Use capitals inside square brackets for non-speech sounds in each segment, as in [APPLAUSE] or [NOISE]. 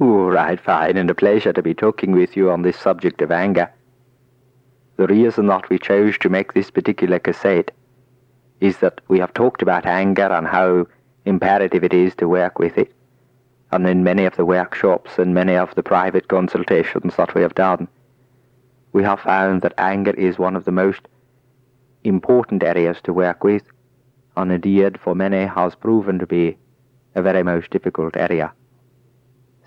Oh, right, fine, and a pleasure to be talking with you on this subject of anger. The reason that we chose to make this particular cassette is that we have talked about anger and how imperative it is to work with it. And in many of the workshops and many of the private consultations that we have done, we have found that anger is one of the most important areas to work with, and indeed for many has proven to be a very most difficult area.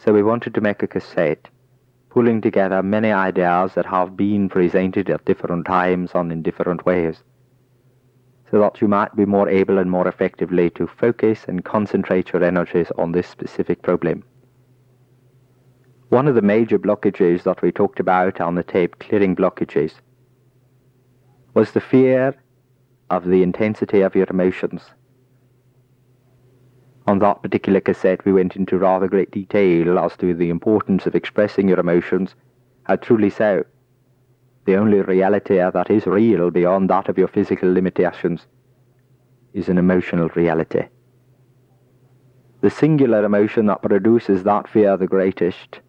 So we wanted to make a cassette, pulling together many ideas that have been presented at different times and in different ways, so that you might be more able and more effectively to focus and concentrate your energies on this specific problem. One of the major blockages that we talked about on the tape, clearing blockages, was the fear of the intensity of your emotions. On that particular cassette, we went into rather great detail as to the importance of expressing your emotions, how truly so. The only reality that is real beyond that of your physical limitations is an emotional reality. The singular emotion that produces that fear the greatest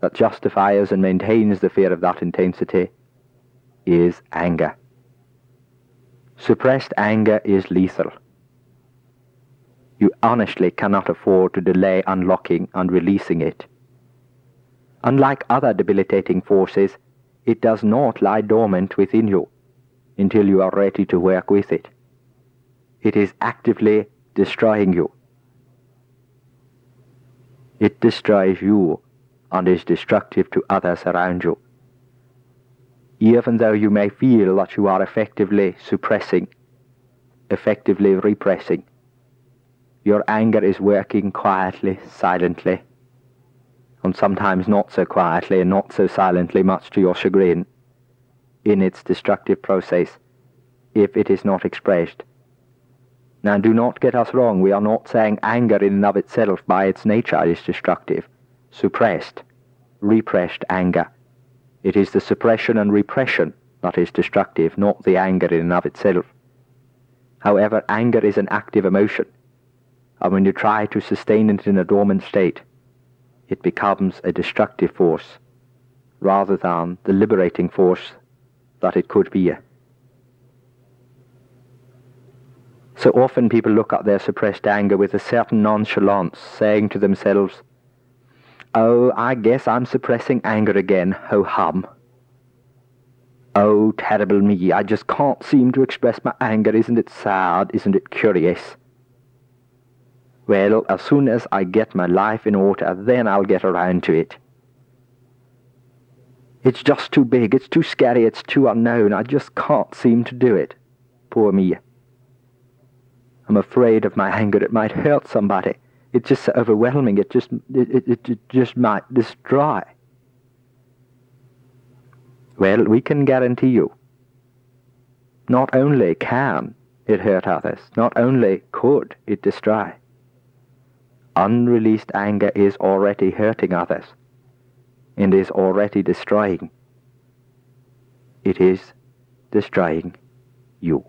that justifies and maintains the fear of that intensity is anger. Suppressed anger is lethal. You honestly cannot afford to delay unlocking and releasing it. Unlike other debilitating forces, it does not lie dormant within you until you are ready to work with it. It is actively destroying you. It destroys you and is destructive to others around you. Even though you may feel that you are effectively suppressing, effectively repressing, your anger is working quietly, silently, and sometimes not so quietly and not so silently, much to your chagrin, in its destructive process, if it is not expressed. Now do not get us wrong, we are not saying anger in and of itself by its nature is destructive suppressed, repressed anger. It is the suppression and repression that is destructive, not the anger in and of itself. However, anger is an active emotion, and when you try to sustain it in a dormant state, it becomes a destructive force, rather than the liberating force that it could be. So often people look at their suppressed anger with a certain nonchalance, saying to themselves, Oh, I guess I'm suppressing anger again, ho hum. Oh, terrible me, I just can't seem to express my anger. Isn't it sad? Isn't it curious? Well, as soon as I get my life in order, then I'll get around to it. It's just too big, it's too scary, it's too unknown. I just can't seem to do it. Poor me. I'm afraid of my anger. It might hurt somebody it's just so overwhelming. It just it, it, it just might destroy. Well, we can guarantee you. Not only can it hurt others, not only could it destroy. Unreleased anger is already hurting others and is already destroying. It is destroying you.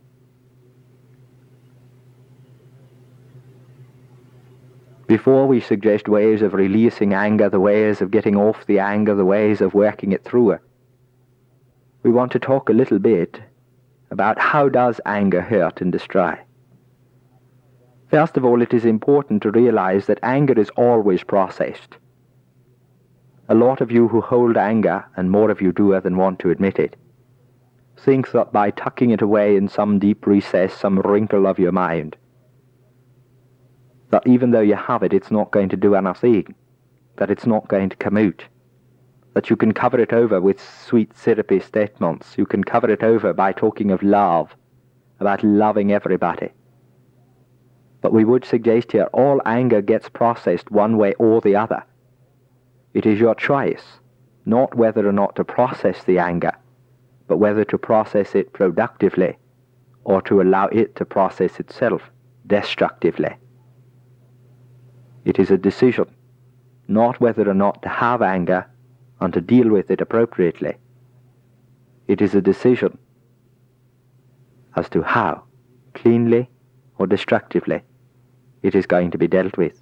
Before we suggest ways of releasing anger, the ways of getting off the anger, the ways of working it through, we want to talk a little bit about how does anger hurt and destroy. First of all, it is important to realize that anger is always processed. A lot of you who hold anger, and more of you do than want to admit it, think that by tucking it away in some deep recess, some wrinkle of your mind, that even though you have it, it's not going to do anything, that it's not going to come out, that you can cover it over with sweet syrupy statements, you can cover it over by talking of love, about loving everybody. But we would suggest here all anger gets processed one way or the other. It is your choice, not whether or not to process the anger, but whether to process it productively or to allow it to process itself destructively. It is a decision, not whether or not to have anger and to deal with it appropriately. It is a decision as to how, cleanly or destructively, it is going to be dealt with.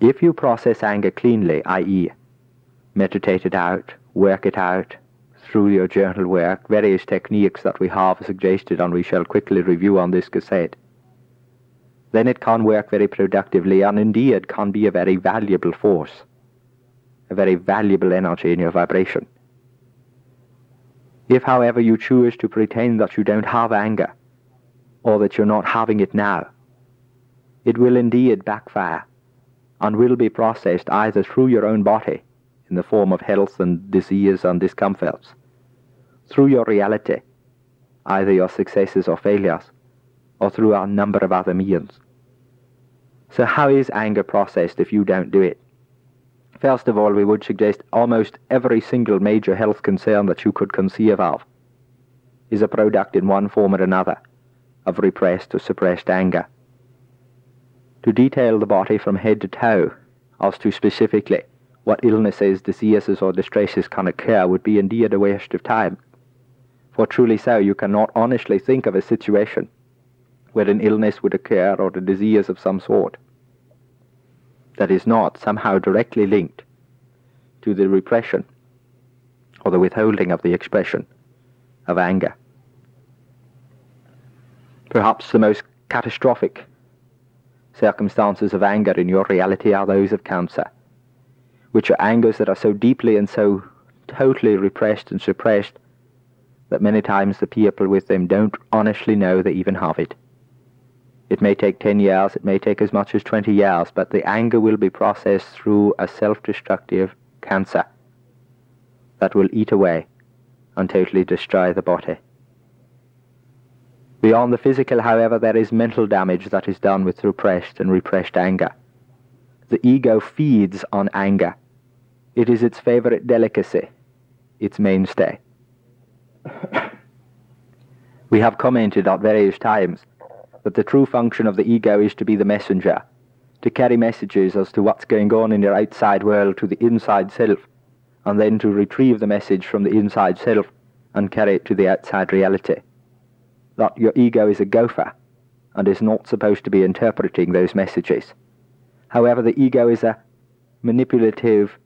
If you process anger cleanly, i.e., meditate it out, work it out through your journal work, various techniques that we have suggested and we shall quickly review on this cassette, then it can work very productively and indeed can be a very valuable force, a very valuable energy in your vibration. If, however, you choose to pretend that you don't have anger, or that you're not having it now, it will indeed backfire and will be processed either through your own body in the form of health and disease and discomforts, through your reality, either your successes or failures, or through a number of other means. So how is anger processed if you don't do it? First of all, we would suggest almost every single major health concern that you could conceive of is a product in one form or another of repressed or suppressed anger. To detail the body from head to toe as to specifically what illnesses, diseases, or distresses can occur would be indeed a waste of time. For truly so, you cannot honestly think of a situation where an illness would occur or a disease of some sort that is not somehow directly linked to the repression or the withholding of the expression of anger. Perhaps the most catastrophic circumstances of anger in your reality are those of cancer, which are angers that are so deeply and so totally repressed and suppressed that many times the people with them don't honestly know they even have it. It may take 10 years, it may take as much as 20 years, but the anger will be processed through a self-destructive cancer that will eat away and totally destroy the body. Beyond the physical, however, there is mental damage that is done with repressed and repressed anger. The ego feeds on anger. It is its favorite delicacy, its mainstay. we have commented at various times that the true function of the ego is to be the messenger, to carry messages as to what's going on in your outside world to the inside self, and then to retrieve the message from the inside self and carry it to the outside reality. That your ego is a gopher and is not supposed to be interpreting those messages. However, the ego is a manipulative,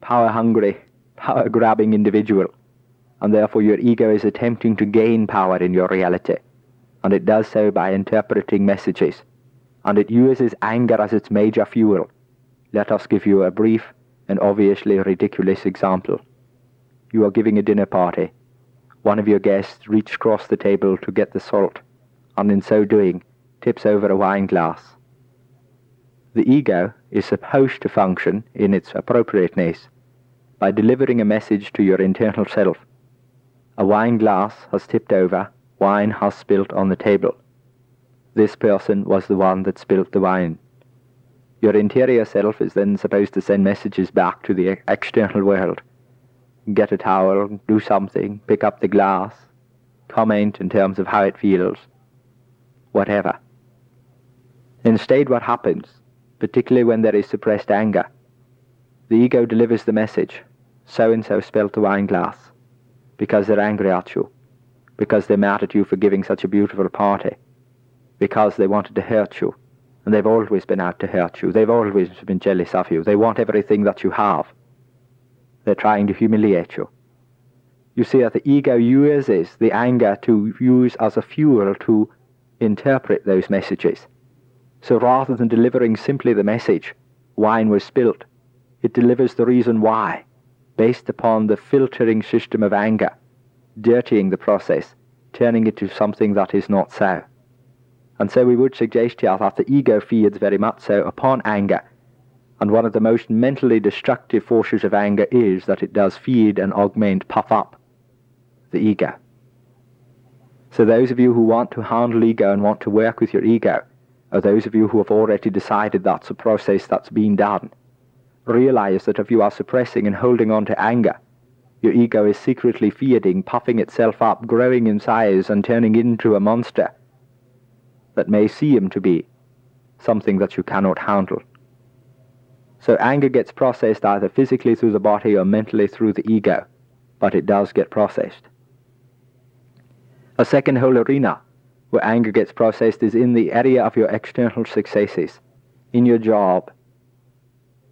power-hungry, power-grabbing individual, and therefore your ego is attempting to gain power in your reality and it does so by interpreting messages, and it uses anger as its major fuel. Let us give you a brief and obviously ridiculous example. You are giving a dinner party. One of your guests reaches across the table to get the salt, and in so doing, tips over a wine glass. The ego is supposed to function in its appropriateness by delivering a message to your internal self. A wine glass has tipped over wine has spilt on the table. This person was the one that spilt the wine. Your interior self is then supposed to send messages back to the external world. Get a towel, do something, pick up the glass, comment in terms of how it feels, whatever. Instead, what happens, particularly when there is suppressed anger, the ego delivers the message, so-and-so spilled the wine glass, because they're angry at you because they're mad at you for giving such a beautiful party, because they wanted to hurt you, and they've always been out to hurt you. They've always been jealous of you. They want everything that you have. They're trying to humiliate you. You see that the ego uses the anger to use as a fuel to interpret those messages. So rather than delivering simply the message, wine was spilt, it delivers the reason why, based upon the filtering system of anger dirtying the process, turning it to something that is not so. And so we would suggest here that the ego feeds very much so upon anger. And one of the most mentally destructive forces of anger is that it does feed and augment, puff up the ego. So those of you who want to handle ego and want to work with your ego, or those of you who have already decided that's a process that's being done, realize that if you are suppressing and holding on to anger, your ego is secretly feeding, puffing itself up, growing in size, and turning into a monster that may seem to be something that you cannot handle. So anger gets processed either physically through the body or mentally through the ego, but it does get processed. A second whole arena where anger gets processed is in the area of your external successes, in your job,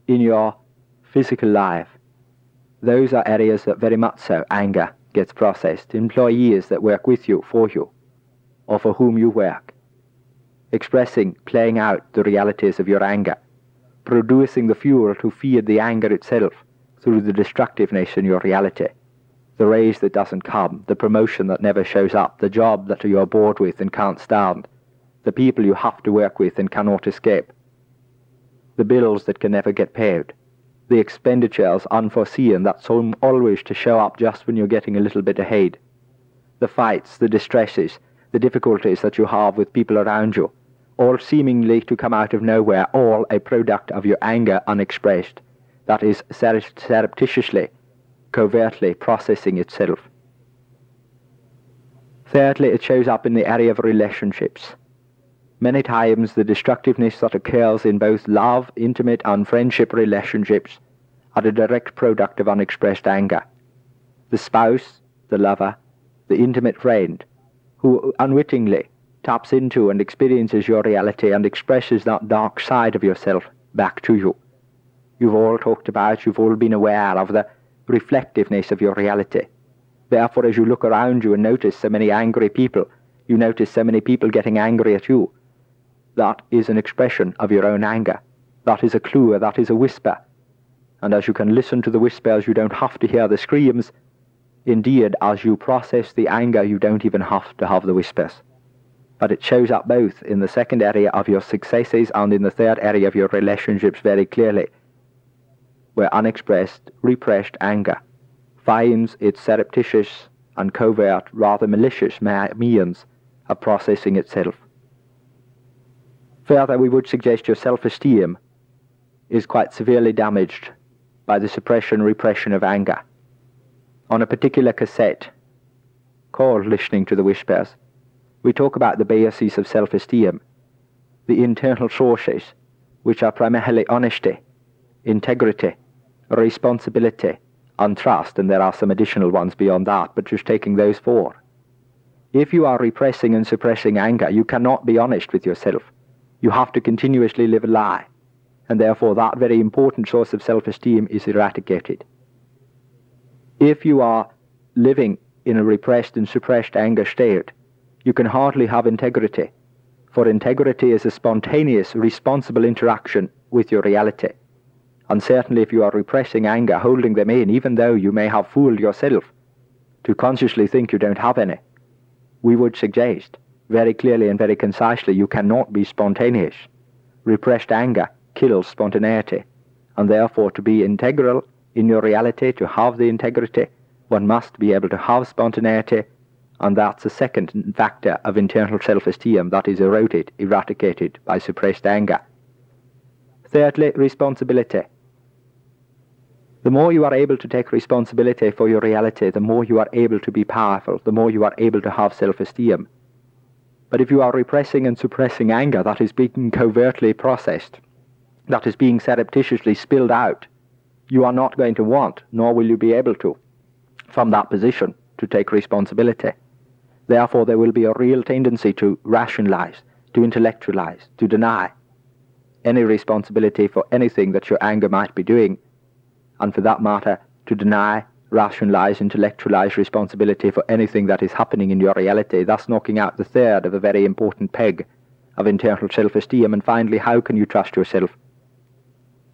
in your physical life. Those are areas that very much so anger gets processed. Employees that work with you, for you, or for whom you work. Expressing, playing out the realities of your anger. Producing the fuel to feed the anger itself through the destructiveness in your reality. The raise that doesn't come, the promotion that never shows up, the job that you're bored with and can't stand, the people you have to work with and cannot escape, the bills that can never get paid, the expenditures unforeseen that seem always to show up just when you're getting a little bit ahead, the fights, the distresses, the difficulties that you have with people around you, all seemingly to come out of nowhere, all a product of your anger unexpressed, that is surreptitiously, covertly processing itself. Thirdly, it shows up in the area of relationships. Many times the destructiveness that occurs in both love, intimate and friendship relationships are a direct product of unexpressed anger. The spouse, the lover, the intimate friend, who unwittingly taps into and experiences your reality and expresses that dark side of yourself back to you. You've all talked about, you've all been aware of the reflectiveness of your reality. Therefore, as you look around you and notice so many angry people, you notice so many people getting angry at you. That is an expression of your own anger. That is a clue, that is a whisper. And as you can listen to the whispers, you don't have to hear the screams. Indeed, as you process the anger, you don't even have to have the whispers. But it shows up both in the second area of your successes and in the third area of your relationships very clearly where unexpressed, repressed anger finds its surreptitious and covert, rather malicious means of processing itself. Further, we would suggest your self-esteem is quite severely damaged by the suppression repression of anger. On a particular cassette called Listening to the Whispers, we talk about the bases of self-esteem, the internal sources, which are primarily honesty, integrity, responsibility, and trust, and there are some additional ones beyond that, but just taking those four. If you are repressing and suppressing anger, you cannot be honest with yourself. You have to continuously live a lie, and therefore that very important source of self-esteem is eradicated. If you are living in a repressed and suppressed anger state, you can hardly have integrity, for integrity is a spontaneous, responsible interaction with your reality. And certainly if you are repressing anger, holding them in, even though you may have fooled yourself to consciously think you don't have any, we would suggest very clearly and very concisely you cannot be spontaneous. Repressed anger kills spontaneity, and therefore to be integral in your reality, to have the integrity, one must be able to have spontaneity, and that's the second factor of internal self-esteem that is eroded, eradicated by suppressed anger. Thirdly, responsibility. The more you are able to take responsibility for your reality, the more you are able to be powerful, the more you are able to have self-esteem. But if you are repressing and suppressing anger that is being covertly processed, that is being surreptitiously spilled out, you are not going to want, nor will you be able to, from that position, to take responsibility. Therefore, there will be a real tendency to rationalize, to intellectualize, to deny any responsibility for anything that your anger might be doing and for that matter, to deny, rationalize, intellectualize responsibility for anything that is happening in your reality, thus knocking out the third of a very important peg of internal self-esteem. And finally, how can you trust yourself?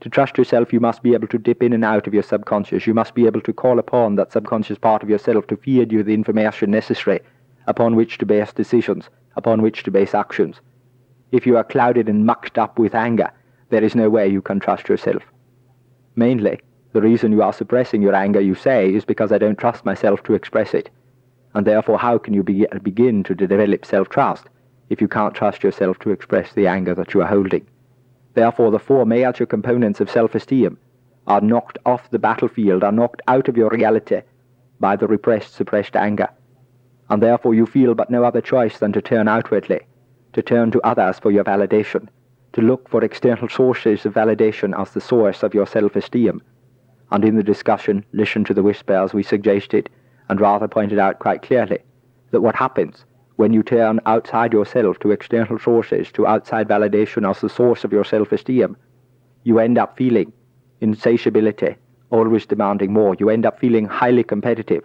To trust yourself, you must be able to dip in and out of your subconscious. You must be able to call upon that subconscious part of yourself to feed you the information necessary upon which to base decisions, upon which to base actions. If you are clouded and mucked up with anger, there is no way you can trust yourself. Mainly, the reason you are suppressing your anger, you say, is because I don't trust myself to express it. And therefore, how can you be, begin to develop self-trust if you can't trust yourself to express the anger that you are holding? Therefore, the four major components of self-esteem are knocked off the battlefield, are knocked out of your reality by the repressed, suppressed anger. And therefore you feel but no other choice than to turn outwardly, to turn to others for your validation, to look for external sources of validation as the source of your self-esteem, and in the discussion listen to the whispers we suggested and rather pointed out quite clearly that what happens when you turn outside yourself to external sources, to outside validation as the source of your self-esteem, you end up feeling insatiability, always demanding more. You end up feeling highly competitive,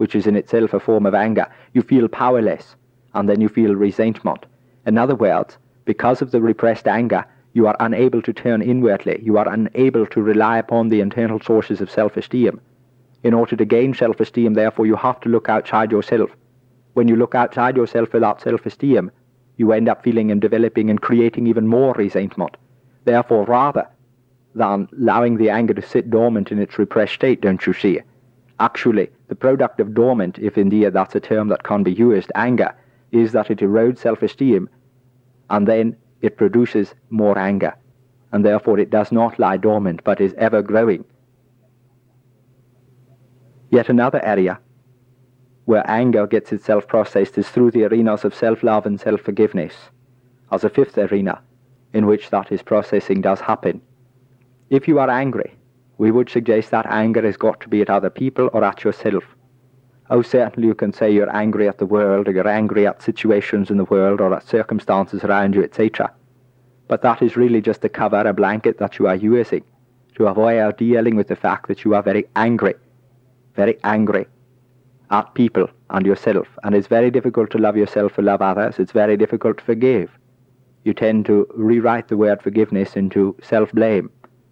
which is in itself a form of anger. You feel powerless, and then you feel resentment. In other words, because of the repressed anger, you are unable to turn inwardly. You are unable to rely upon the internal sources of self-esteem. In order to gain self-esteem, therefore, you have to look outside yourself. When you look outside yourself without self-esteem, you end up feeling and developing and creating even more resentment. Therefore, rather than allowing the anger to sit dormant in its repressed state, don't you see? Actually, the product of dormant, if indeed that's a term that can be used, anger, is that it erodes self-esteem and then it produces more anger. And therefore it does not lie dormant, but is ever growing. Yet another area where anger gets itself processed is through the arenas of self-love and self-forgiveness, as a fifth arena in which that is processing does happen. If you are angry, we would suggest that anger has got to be at other people or at yourself. Oh, certainly you can say you're angry at the world, or you're angry at situations in the world, or at circumstances around you, etc. But that is really just a cover, a blanket that you are using to avoid dealing with the fact that you are very angry, very angry at people and yourself. And it's very difficult to love yourself or love others. It's very difficult to forgive. You tend to rewrite the word forgiveness into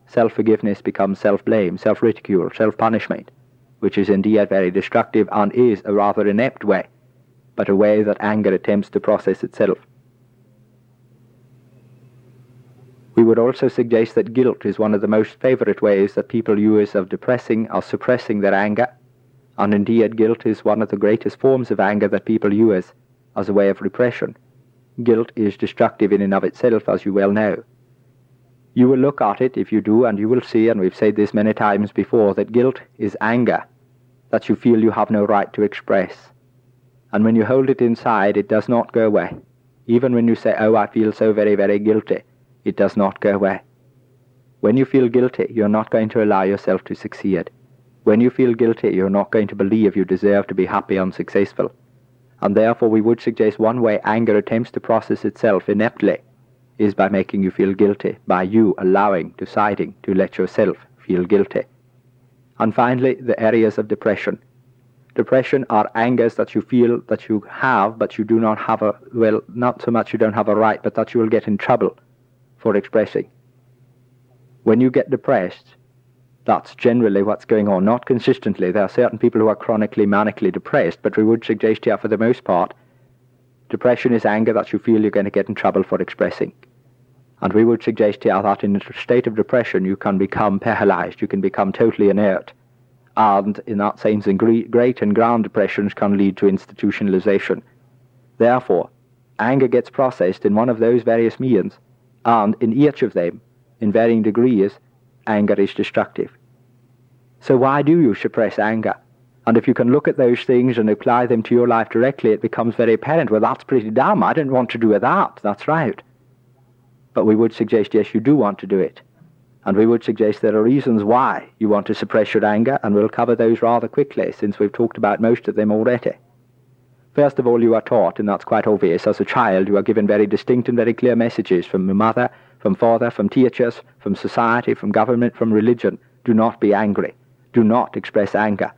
self-blame. Self-forgiveness becomes self-blame, self-ridicule, self-punishment, which is indeed very destructive and is a rather inept way, but a way that anger attempts to process itself. We would also suggest that guilt is one of the most favorite ways that people use of depressing or suppressing their anger and indeed guilt is one of the greatest forms of anger that people use as a way of repression. Guilt is destructive in and of itself, as you well know. You will look at it if you do, and you will see, and we've said this many times before, that guilt is anger that you feel you have no right to express. And when you hold it inside, it does not go away. Even when you say, Oh, I feel so very, very guilty, it does not go away. When you feel guilty, you're not going to allow yourself to succeed. When you feel guilty, you're not going to believe you deserve to be happy and successful. And therefore, we would suggest one way anger attempts to process itself ineptly is by making you feel guilty, by you allowing, deciding to let yourself feel guilty. And finally, the areas of depression. Depression are angers that you feel that you have, but you do not have a, well, not so much you don't have a right, but that you will get in trouble for expressing. When you get depressed, that's generally what's going on, not consistently. There are certain people who are chronically manically depressed, but we would suggest here, for the most part, depression is anger that you feel you're going to get in trouble for expressing. And we would suggest here that in a state of depression you can become paralyzed, you can become totally inert. And in that sense, in great and grand depressions can lead to institutionalization. Therefore, anger gets processed in one of those various means, and in each of them, in varying degrees, anger is destructive. So why do you suppress anger? And if you can look at those things and apply them to your life directly, it becomes very apparent. Well, that's pretty dumb. I didn't want to do that. That's right. But we would suggest, yes, you do want to do it. And we would suggest there are reasons why you want to suppress your anger, and we'll cover those rather quickly, since we've talked about most of them already. First of all, you are taught, and that's quite obvious, as a child, you are given very distinct and very clear messages from your mother, from father, from teachers, from society, from government, from religion. Do not be angry do not express anger.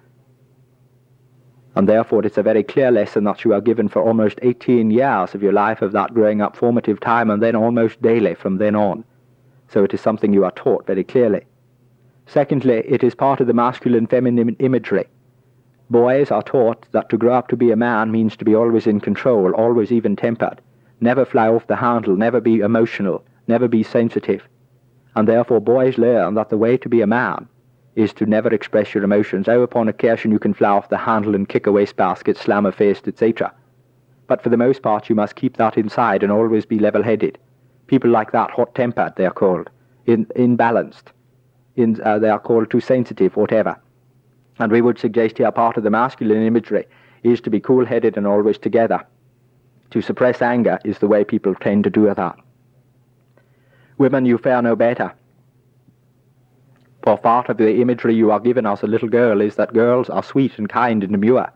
And therefore, it's a very clear lesson that you are given for almost 18 years of your life, of that growing up formative time, and then almost daily from then on. So it is something you are taught very clearly. Secondly, it is part of the masculine feminine imagery. Boys are taught that to grow up to be a man means to be always in control, always even tempered, never fly off the handle, never be emotional, never be sensitive. And therefore, boys learn that the way to be a man is to never express your emotions. How upon occasion you can fly off the handle and kick a wastebasket, slam a fist, etc. But for the most part you must keep that inside and always be level-headed. People like that, hot-tempered, they are called, in, imbalanced. In, uh, they are called too sensitive, whatever. And we would suggest here part of the masculine imagery is to be cool-headed and always together. To suppress anger is the way people tend to do that. Women, you fare no better. For part of the imagery you are given as a little girl is that girls are sweet and kind and demure.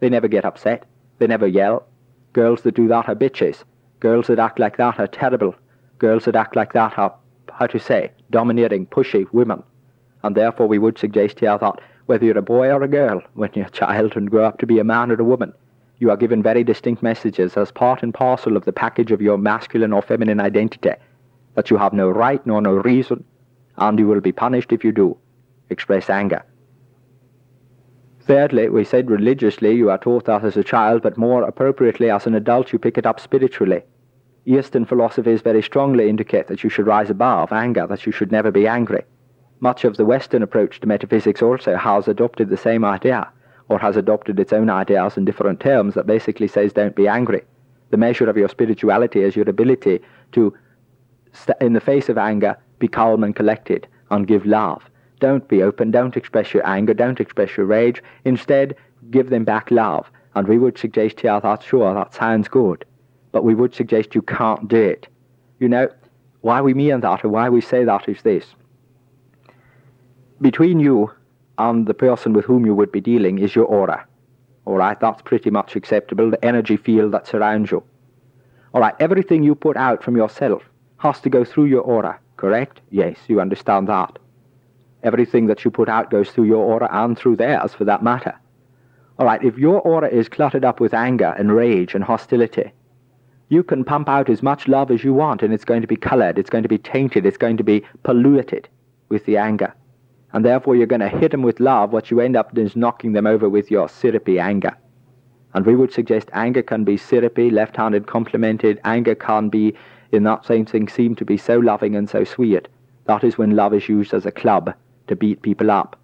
They never get upset. They never yell. Girls that do that are bitches. Girls that act like that are terrible. Girls that act like that are, how to say, domineering, pushy women. And therefore we would suggest here that whether you're a boy or a girl, when you're a child and grow up to be a man or a woman, you are given very distinct messages as part and parcel of the package of your masculine or feminine identity that you have no right nor no reason, and you will be punished if you do express anger. Thirdly, we said religiously you are taught that as a child, but more appropriately as an adult you pick it up spiritually. Eastern philosophies very strongly indicate that you should rise above anger, that you should never be angry. Much of the Western approach to metaphysics also has adopted the same idea, or has adopted its own ideas in different terms that basically says don't be angry. The measure of your spirituality is your ability to, in the face of anger, be calm and collected and give love. Don't be open, don't express your anger, don't express your rage. Instead, give them back love. And we would suggest here that, sure, that sounds good, but we would suggest you can't do it. You know, why we mean that or why we say that is this. Between you and the person with whom you would be dealing is your aura. All right, that's pretty much acceptable, the energy field that surrounds you. All right, everything you put out from yourself has to go through your aura, correct? Yes, you understand that. Everything that you put out goes through your aura and through theirs, for that matter. All right, if your aura is cluttered up with anger and rage and hostility, you can pump out as much love as you want, and it's going to be colored, it's going to be tainted, it's going to be polluted with the anger and therefore you're going to hit them with love, what you end up is knocking them over with your syrupy anger. And we would suggest anger can be syrupy, left-handed complimented. Anger can be, in that same thing, seem to be so loving and so sweet. That is when love is used as a club to beat people up.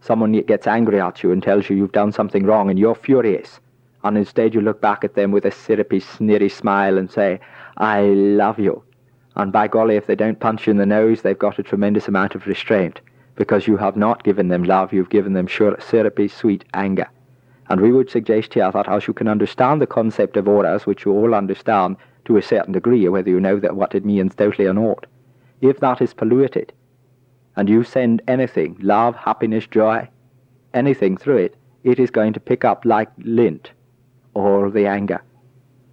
Someone gets angry at you and tells you you've done something wrong and you're furious. And instead you look back at them with a syrupy, sneery smile and say, I love you. And by golly, if they don't punch you in the nose, they've got a tremendous amount of restraint because you have not given them love, you've given them syrupy, sweet anger. And we would suggest here that as you can understand the concept of auras, which you all understand to a certain degree, whether you know that what it means totally or not, if that is polluted, and you send anything, love, happiness, joy, anything through it, it is going to pick up like lint all the anger.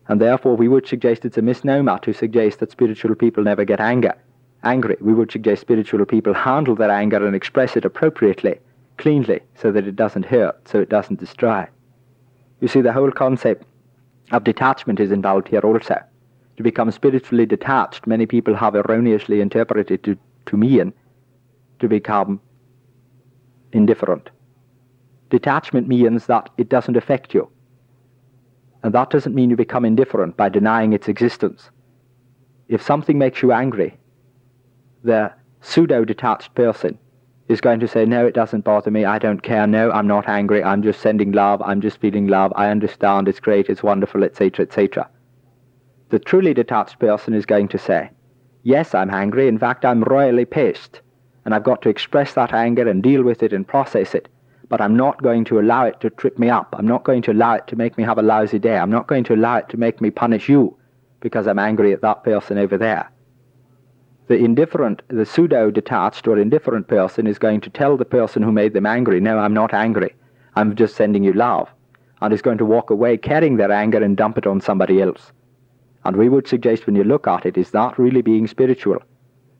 And therefore we would suggest it's a misnomer to suggest that spiritual people never get anger angry, we would suggest spiritual people handle their anger and express it appropriately, cleanly, so that it doesn't hurt, so it doesn't destroy. You see, the whole concept of detachment is involved here also. To become spiritually detached, many people have erroneously interpreted to, to mean to become indifferent. Detachment means that it doesn't affect you. And that doesn't mean you become indifferent by denying its existence. If something makes you angry, the pseudo-detached person is going to say, no, it doesn't bother me, I don't care, no, I'm not angry, I'm just sending love, I'm just feeling love, I understand, it's great, it's wonderful, etc., etc. The truly detached person is going to say, yes, I'm angry, in fact, I'm royally pissed, and I've got to express that anger and deal with it and process it, but I'm not going to allow it to trip me up, I'm not going to allow it to make me have a lousy day, I'm not going to allow it to make me punish you because I'm angry at that person over there the indifferent, the pseudo-detached or indifferent person is going to tell the person who made them angry, no, I'm not angry. I'm just sending you love. And is going to walk away carrying their anger and dump it on somebody else. And we would suggest when you look at it, is that really being spiritual?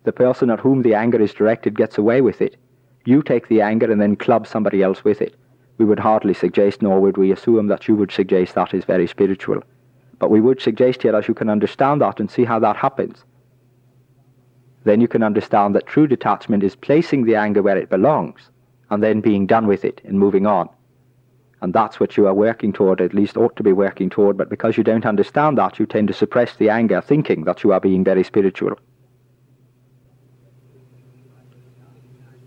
The person at whom the anger is directed gets away with it. You take the anger and then club somebody else with it. We would hardly suggest, nor would we assume that you would suggest that is very spiritual. But we would suggest here, as you can understand that and see how that happens, then you can understand that true detachment is placing the anger where it belongs and then being done with it and moving on. And that's what you are working toward, at least ought to be working toward, but because you don't understand that, you tend to suppress the anger, thinking that you are being very spiritual.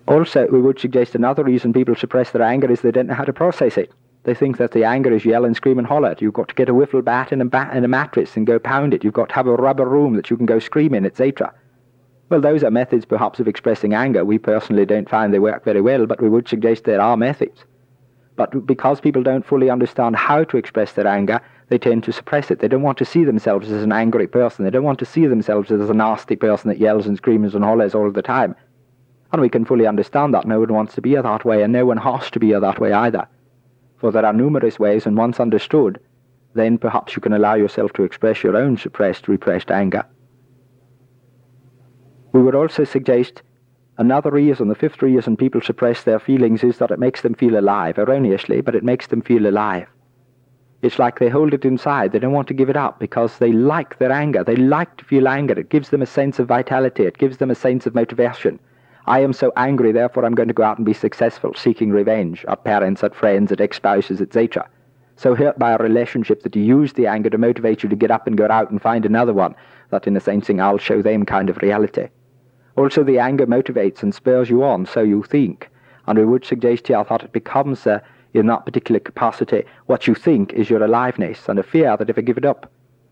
Also, we would suggest another reason people suppress their anger is they don't know how to process it. They think that the anger is yell and scream and holler. You've got to get a wiffle bat and a, bat and a mattress and go pound it. You've got to have a rubber room that you can go scream in, etc. Well, those are methods perhaps of expressing anger. We personally don't find they work very well, but we would suggest there are methods. But because people don't fully understand how to express their anger, they tend to suppress it. They don't want to see themselves as an angry person. They don't want to see themselves as a nasty person that yells and screams and hollers all the time. And we can fully understand that. No one wants to be that way, and no one has to be that way either. For there are numerous ways, and once understood, then perhaps you can allow yourself to express your own suppressed, repressed anger. We would also suggest Another reason, the fifth reason people suppress their feelings is that it makes them feel alive, erroneously, but it makes them feel alive. It's like they hold it inside. They don't want to give it up because they like their anger. They like to feel anger. It gives them a sense of vitality. It gives them a sense of motivation. I am so angry, therefore I'm going to go out and be successful, seeking revenge at parents, at friends, at ex-spouses, etc. So hurt by a relationship that you use the anger to motivate you to get up and go out and find another one, that in a sense I'll show them kind of reality. Also, the anger motivates and spurs you on, so you think. And we would suggest to you that it becomes, uh, in that particular capacity, what you think is your aliveness, and a fear that if I give it up,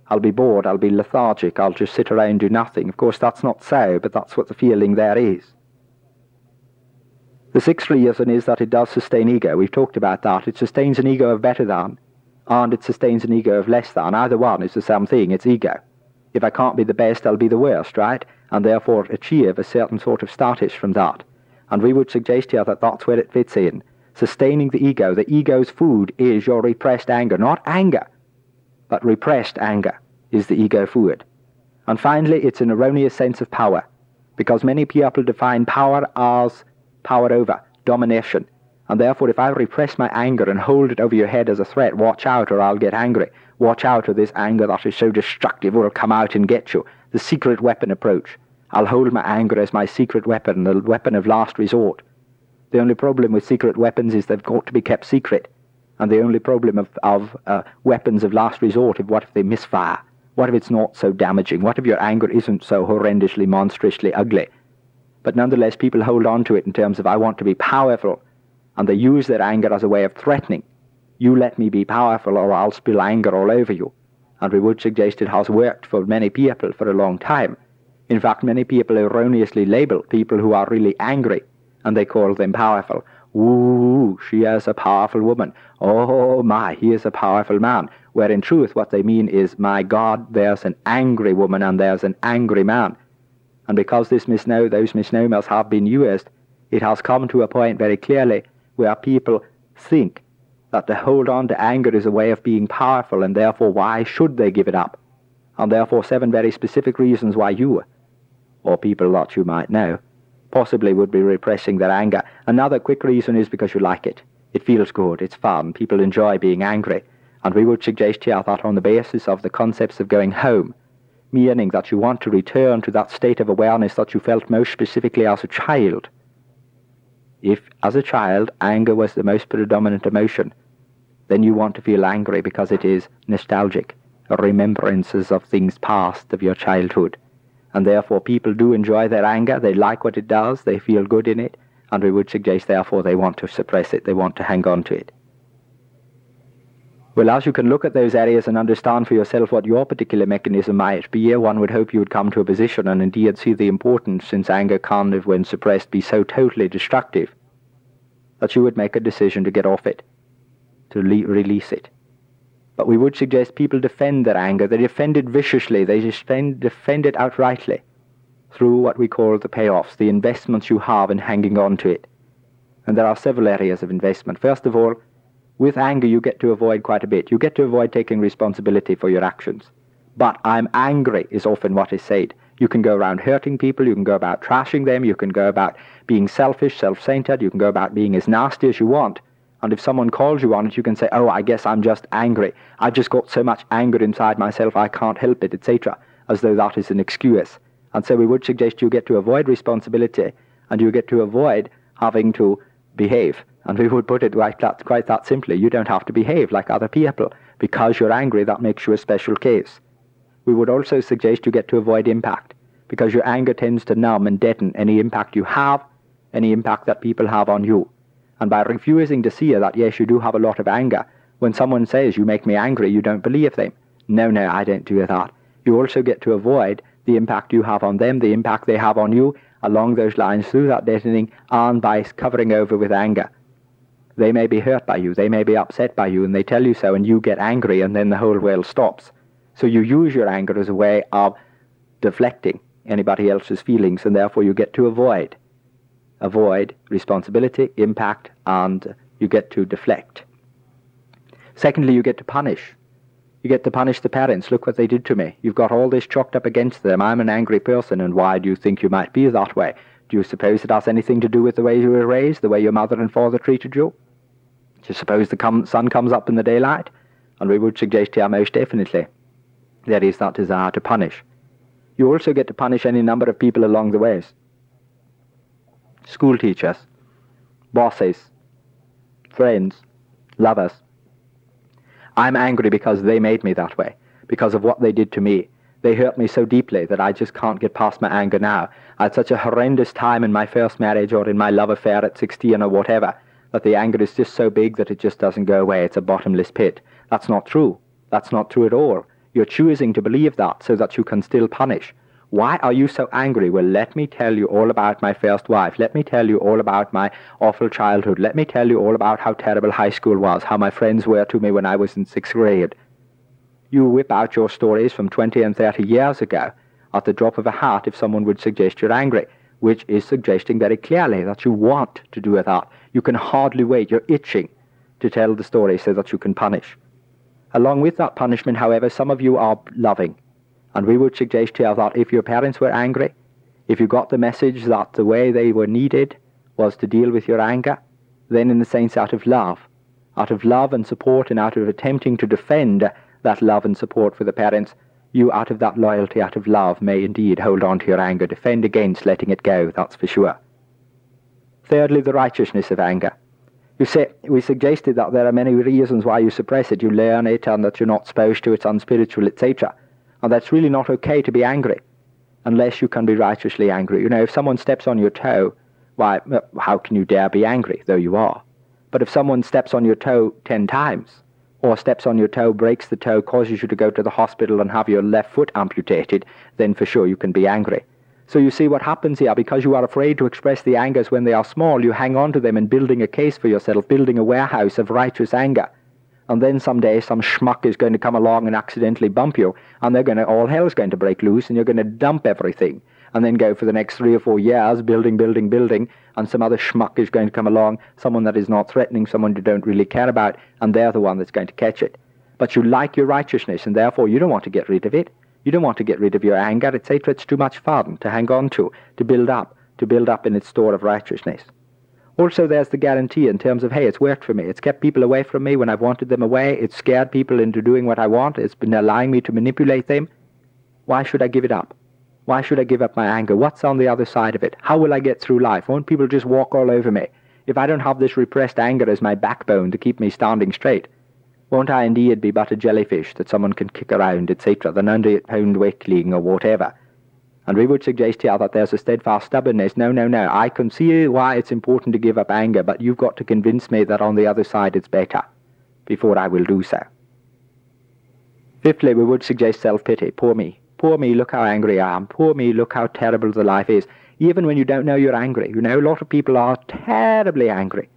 I'll be bored, I'll be lethargic, I'll just sit around and do nothing. Of course, that's not so, but that's what the feeling there is. The sixth reason is that it does sustain ego. We've talked about that. It sustains an ego of better than, and it sustains an ego of less than. Either one is the same thing. It's ego. If I can't be the best, I'll be the worst, right? And therefore achieve a certain sort of status from that. And we would suggest here that that's where it fits in. Sustaining the ego. The ego's food is your repressed anger. Not anger, but repressed anger is the ego food. And finally, it's an erroneous sense of power, because many people define power as power over, domination. And therefore, if I repress my anger and hold it over your head as a threat, watch out or I'll get angry. Watch out or this anger that is so destructive will come out and get you. The secret weapon approach. I'll hold my anger as my secret weapon, the weapon of last resort. The only problem with secret weapons is they've got to be kept secret. And the only problem of, of uh, weapons of last resort is what if they misfire? What if it's not so damaging? What if your anger isn't so horrendously, monstrously ugly? But nonetheless, people hold on to it in terms of, I want to be powerful. And they use their anger as a way of threatening. You let me be powerful or I'll spill anger all over you. And we would suggest it has worked for many people for a long time. In fact, many people erroneously label people who are really angry, and they call them powerful. Ooh, she is a powerful woman. Oh my, he is a powerful man. Where in truth what they mean is, my God, there's an angry woman and there's an angry man. And because this misnomer, those misnomers have been used, it has come to a point very clearly where people think that to hold on to anger is a way of being powerful, and therefore why should they give it up? And therefore seven very specific reasons why you or people that you might know, possibly would be repressing their anger. Another quick reason is because you like it. It feels good, it's fun, people enjoy being angry, and we would suggest here that on the basis of the concepts of going home, meaning that you want to return to that state of awareness that you felt most specifically as a child. If, as a child, anger was the most predominant emotion, then you want to feel angry because it is nostalgic, remembrances of things past of your childhood and therefore people do enjoy their anger, they like what it does, they feel good in it, and we would suggest therefore they want to suppress it, they want to hang on to it. Well, as you can look at those areas and understand for yourself what your particular mechanism might be, one would hope you would come to a position and indeed see the importance, since anger can, if when suppressed, be so totally destructive, that you would make a decision to get off it, to le- release it. But we would suggest people defend their anger. They defend it viciously. They defend, defend it outrightly through what we call the payoffs, the investments you have in hanging on to it. And there are several areas of investment. First of all, with anger you get to avoid quite a bit. You get to avoid taking responsibility for your actions. But I'm angry is often what is said. You can go around hurting people, you can go about trashing them, you can go about being selfish, self-centered, you can go about being as nasty as you want. And if someone calls you on it, you can say, oh, I guess I'm just angry. I've just got so much anger inside myself, I can't help it, etc., as though that is an excuse. And so we would suggest you get to avoid responsibility and you get to avoid having to behave. And we would put it like that, quite that simply. You don't have to behave like other people. Because you're angry, that makes you a special case. We would also suggest you get to avoid impact, because your anger tends to numb and deaden any impact you have, any impact that people have on you. And by refusing to see that, yes, you do have a lot of anger, when someone says you make me angry, you don't believe them. No, no, I don't do that. You also get to avoid the impact you have on them, the impact they have on you, along those lines through that deadening and by covering over with anger. They may be hurt by you, they may be upset by you, and they tell you so, and you get angry, and then the whole world stops. So you use your anger as a way of deflecting anybody else's feelings, and therefore you get to avoid avoid responsibility, impact, and you get to deflect. Secondly, you get to punish. You get to punish the parents. Look what they did to me. You've got all this chalked up against them. I'm an angry person, and why do you think you might be that way? Do you suppose it has anything to do with the way you were raised, the way your mother and father treated you? Do you suppose the com- sun comes up in the daylight? And we would suggest here most definitely there is that desire to punish. You also get to punish any number of people along the ways. School teachers, bosses, friends, lovers. I'm angry because they made me that way, because of what they did to me. They hurt me so deeply that I just can't get past my anger now. I had such a horrendous time in my first marriage or in my love affair at 16 or whatever that the anger is just so big that it just doesn't go away. It's a bottomless pit. That's not true. That's not true at all. You're choosing to believe that so that you can still punish. Why are you so angry? Well, let me tell you all about my first wife. Let me tell you all about my awful childhood. Let me tell you all about how terrible high school was, how my friends were to me when I was in sixth grade. You whip out your stories from 20 and 30 years ago at the drop of a hat if someone would suggest you're angry, which is suggesting very clearly that you want to do that. You can hardly wait. You're itching to tell the story so that you can punish. Along with that punishment, however, some of you are loving. And we would suggest to you that if your parents were angry, if you got the message that the way they were needed was to deal with your anger, then in the sense out of love, out of love and support and out of attempting to defend that love and support for the parents, you out of that loyalty, out of love, may indeed hold on to your anger, defend against letting it go, that's for sure. Thirdly, the righteousness of anger. You say, we suggested that there are many reasons why you suppress it. You learn it and that you're not supposed to, it's unspiritual, etc. And that's really not okay to be angry unless you can be righteously angry. You know, if someone steps on your toe, why, uh, how can you dare be angry, though you are? But if someone steps on your toe ten times, or steps on your toe, breaks the toe, causes you to go to the hospital and have your left foot amputated, then for sure you can be angry. So you see what happens here, because you are afraid to express the angers when they are small, you hang on to them and building a case for yourself, building a warehouse of righteous anger and then someday some schmuck is going to come along and accidentally bump you, and they're going to, all hell's going to break loose, and you're going to dump everything, and then go for the next three or four years building, building, building, and some other schmuck is going to come along, someone that is not threatening, someone you don't really care about, and they're the one that's going to catch it. But you like your righteousness, and therefore you don't want to get rid of it. You don't want to get rid of your anger, etc. It's too much fun to hang on to, to build up, to build up in its store of righteousness. Also, there's the guarantee in terms of, hey, it's worked for me. It's kept people away from me when I've wanted them away. It's scared people into doing what I want. It's been allowing me to manipulate them. Why should I give it up? Why should I give up my anger? What's on the other side of it? How will I get through life? Won't people just walk all over me? If I don't have this repressed anger as my backbone to keep me standing straight, won't I indeed be but a jellyfish that someone can kick around, etc., than under eight pound weakling or whatever? And we would suggest here that there's a steadfast stubbornness. No, no, no. I can see why it's important to give up anger, but you've got to convince me that on the other side it's better before I will do so. Fifthly, we would suggest self-pity. Poor me. Poor me, look how angry I am. Poor me, look how terrible the life is. Even when you don't know you're angry. You know, a lot of people are terribly angry.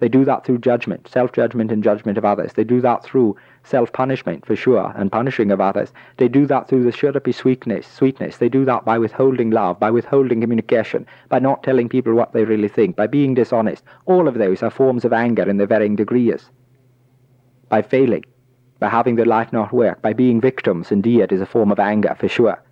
They do that through judgment, self-judgment and judgment of others. They do that through self-punishment, for sure, and punishing of others. They do that through the syrupy sweetness, sweetness. They do that by withholding love, by withholding communication, by not telling people what they really think, by being dishonest. All of those are forms of anger in their varying degrees. By failing, by having their life not work, by being victims, indeed, is a form of anger, for sure.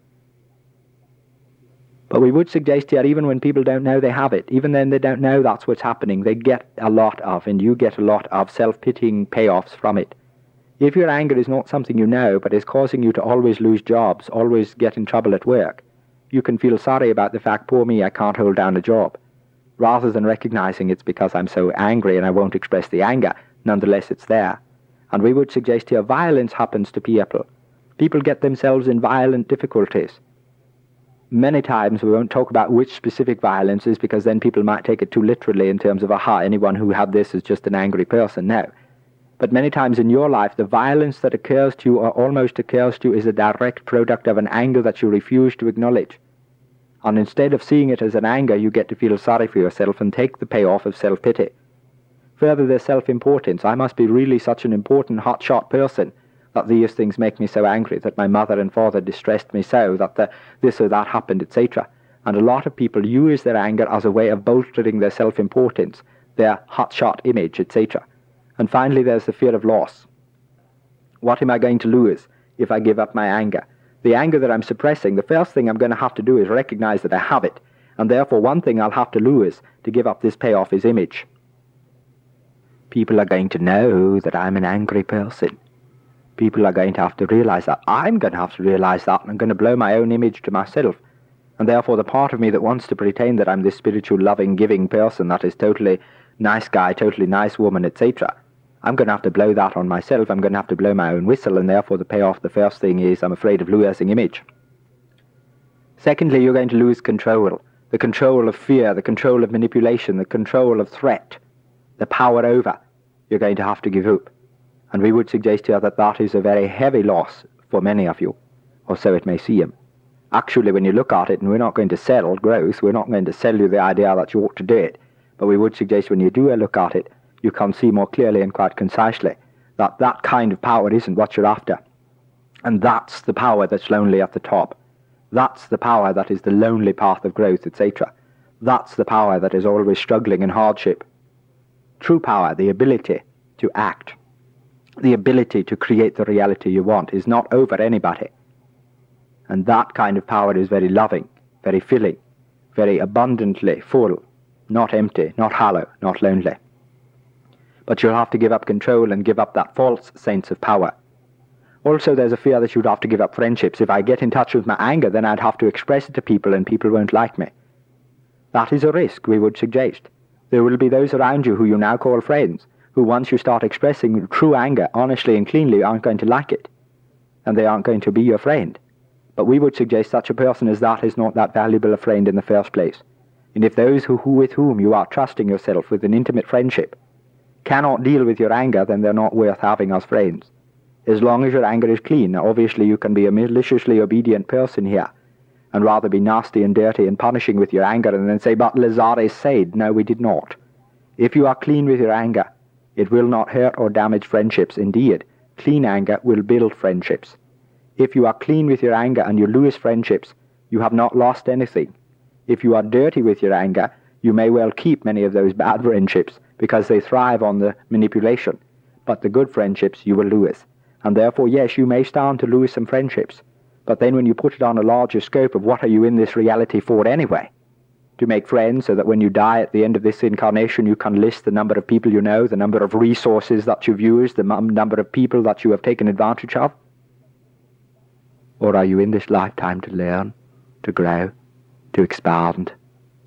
But we would suggest here, even when people don't know they have it, even then they don't know that's what's happening, they get a lot of, and you get a lot of self-pitying payoffs from it. If your anger is not something you know, but is causing you to always lose jobs, always get in trouble at work, you can feel sorry about the fact, poor me, I can't hold down a job. Rather than recognizing it's because I'm so angry and I won't express the anger, nonetheless it's there. And we would suggest here violence happens to people. People get themselves in violent difficulties many times we won't talk about which specific violences because then people might take it too literally in terms of, aha, anyone who had this is just an angry person. No. But many times in your life, the violence that occurs to you or almost occurs to you is a direct product of an anger that you refuse to acknowledge. And instead of seeing it as an anger, you get to feel sorry for yourself and take the payoff of self-pity. Further, there's self-importance. I must be really such an important hot shot person that these things make me so angry, that my mother and father distressed me so, that the, this or that happened, etc. And a lot of people use their anger as a way of bolstering their self-importance, their hotshot image, etc. And finally, there's the fear of loss. What am I going to lose if I give up my anger? The anger that I'm suppressing, the first thing I'm going to have to do is recognize that I have it. And therefore, one thing I'll have to lose to give up this payoff is image. People are going to know that I'm an angry person. People are going to have to realize that. I'm going to have to realize that, and I'm going to blow my own image to myself. And therefore, the part of me that wants to pretend that I'm this spiritual, loving, giving person that is totally nice guy, totally nice woman, etc., I'm going to have to blow that on myself. I'm going to have to blow my own whistle, and therefore, the payoff, the first thing is I'm afraid of losing image. Secondly, you're going to lose control the control of fear, the control of manipulation, the control of threat, the power over. You're going to have to give up. And we would suggest here that that is a very heavy loss for many of you, or so it may seem. Actually, when you look at it, and we're not going to sell growth, we're not going to sell you the idea that you ought to do it, but we would suggest when you do a look at it, you can see more clearly and quite concisely that that kind of power isn't what you're after. And that's the power that's lonely at the top. That's the power that is the lonely path of growth, etc. That's the power that is always struggling in hardship. True power, the ability to act, the ability to create the reality you want, is not over anybody. And that kind of power is very loving, very filling, very abundantly full, not empty, not hollow, not lonely. But you'll have to give up control and give up that false sense of power. Also, there's a fear that you'd have to give up friendships. If I get in touch with my anger, then I'd have to express it to people and people won't like me. That is a risk, we would suggest. There will be those around you who you now call friends, who once you start expressing true anger honestly and cleanly aren't going to like it, and they aren't going to be your friend. But we would suggest such a person as that is not that valuable a friend in the first place. And if those who, who with whom you are trusting yourself with an intimate friendship cannot deal with your anger, then they're not worth having as friends. As long as your anger is clean, obviously you can be a maliciously obedient person here, and rather be nasty and dirty and punishing with your anger and then say, but Lazaris said, no, we did not. If you are clean with your anger, it will not hurt or damage friendships. Indeed, clean anger will build friendships. If you are clean with your anger and you lose friendships, you have not lost anything. If you are dirty with your anger, you may well keep many of those bad [LAUGHS] friendships because they thrive on the manipulation. But the good friendships you will lose. And therefore, yes, you may stand to lose some friendships. But then when you put it on a larger scope of what are you in this reality for anyway? To make friends so that when you die at the end of this incarnation, you can list the number of people you know, the number of resources that you've used, the number of people that you have taken advantage of? Or are you in this lifetime to learn, to grow, to expand,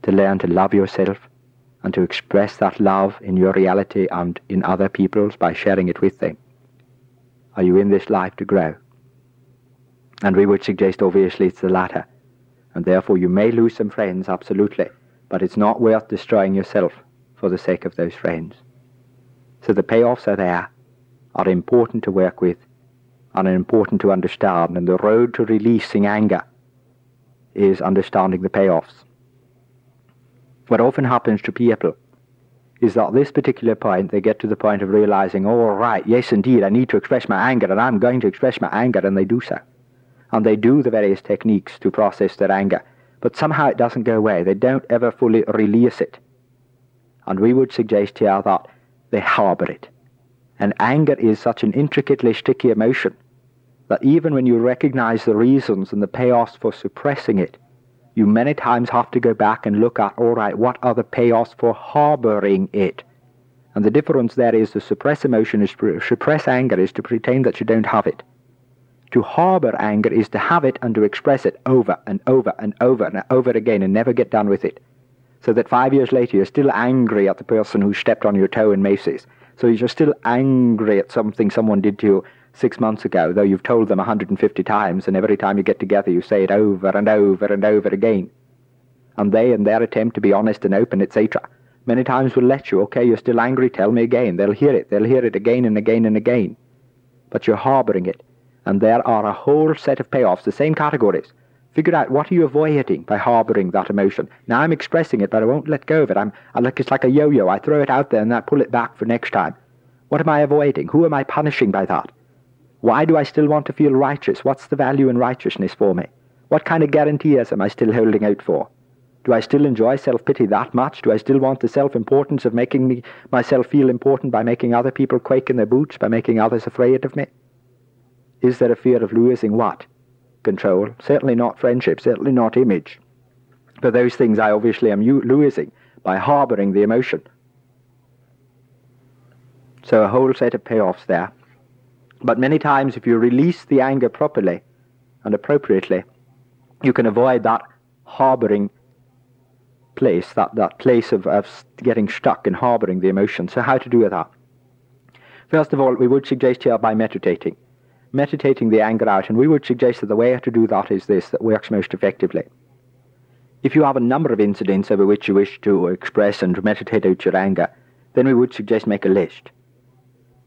to learn to love yourself, and to express that love in your reality and in other people's by sharing it with them? Are you in this life to grow? And we would suggest obviously it's the latter. And therefore you may lose some friends, absolutely, but it's not worth destroying yourself for the sake of those friends. So the payoffs are there, are important to work with, and are important to understand, and the road to releasing anger is understanding the payoffs. What often happens to people is that at this particular point they get to the point of realizing, oh, right, yes, indeed, I need to express my anger, and I'm going to express my anger, and they do so. And they do the various techniques to process their anger, but somehow it doesn't go away. They don't ever fully release it. And we would suggest here that they harbor it. And anger is such an intricately sticky emotion that even when you recognize the reasons and the payoffs for suppressing it, you many times have to go back and look at, all right, what are the payoffs for harboring it? And the difference there is to suppress emotion is to suppress anger is to pretend that you don't have it. To harbor anger is to have it and to express it over and over and over and over again and never get done with it. So that five years later you're still angry at the person who stepped on your toe in Macy's so you're still angry at something someone did to you six months ago, though you've told them 150 times, and every time you get together you say it over and over and over again. And they, in their attempt to be honest and open, etc., many times will let you, okay, you're still angry, tell me again. They'll hear it. They'll hear it again and again and again. But you're harboring it. And there are a whole set of payoffs, the same categories. Figure out what are you avoiding by harboring that emotion. Now I'm expressing it, but I won't let go of it. I'm, I like it's like a yo-yo. I throw it out there and I pull it back for next time. What am I avoiding? Who am I punishing by that? Why do I still want to feel righteous? What's the value in righteousness for me? What kind of guarantees am I still holding out for? Do I still enjoy self-pity that much? Do I still want the self-importance of making me myself feel important by making other people quake in their boots, by making others afraid of me? Is there a fear of losing what? Control. Certainly not friendship, certainly not image. But those things I obviously am losing by harboring the emotion. So a whole set of payoffs there. But many times if you release the anger properly and appropriately, you can avoid that harboring place, that, that place of, of getting stuck and harboring the emotion. So how to do that? First of all, we would suggest here by meditating. Meditating the anger out, and we would suggest that the way to do that is this, that works most effectively. If you have a number of incidents over which you wish to express and meditate out your anger, then we would suggest make a list.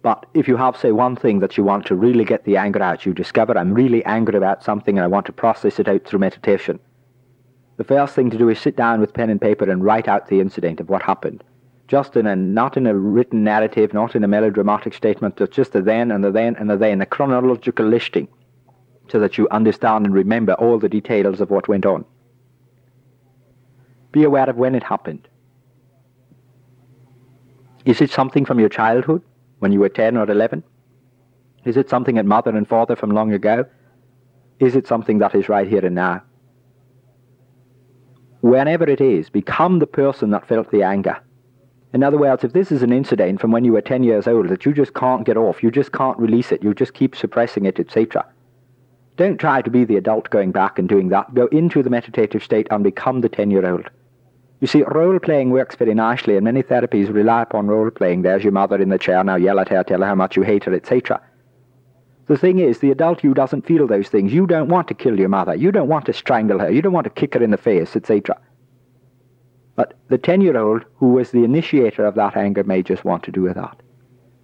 But if you have, say, one thing that you want to really get the anger out, you discover I'm really angry about something and I want to process it out through meditation. The first thing to do is sit down with pen and paper and write out the incident of what happened. Just in a, not in a written narrative, not in a melodramatic statement, but just a then and a then and a then, a chronological listing, so that you understand and remember all the details of what went on. Be aware of when it happened. Is it something from your childhood? when you were 10 or 11? Is it something at mother and father from long ago? Is it something that is right here and now? Whenever it is, become the person that felt the anger. In other words, if this is an incident from when you were 10 years old that you just can't get off, you just can't release it, you just keep suppressing it, etc., don't try to be the adult going back and doing that. Go into the meditative state and become the 10 year old. You see, role playing works very nicely, and many therapies rely upon role playing. There's your mother in the chair, now yell at her, tell her how much you hate her, etc. The thing is, the adult you doesn't feel those things. You don't want to kill your mother. You don't want to strangle her. You don't want to kick her in the face, etc. But the 10-year-old who was the initiator of that anger may just want to do that.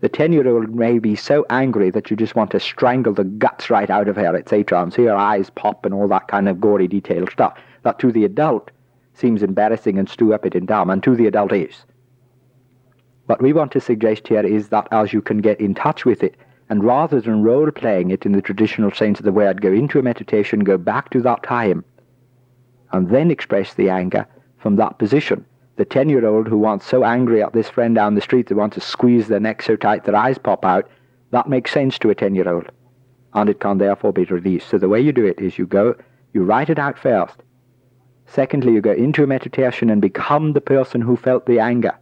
The 10-year-old may be so angry that you just want to strangle the guts right out of her, etc., and see her eyes pop and all that kind of gory, detailed stuff. That to the adult, seems embarrassing and stupid and dumb, and to the adult is. What we want to suggest here is that as you can get in touch with it, and rather than role-playing it in the traditional sense of the word, go into a meditation, go back to that time, and then express the anger from that position. The 10-year-old who wants so angry at this friend down the street they want to squeeze their neck so tight their eyes pop out, that makes sense to a 10-year-old. And it can therefore be released. So the way you do it is you go, you write it out first, Secondly, you go into a meditation and become the person who felt the anger.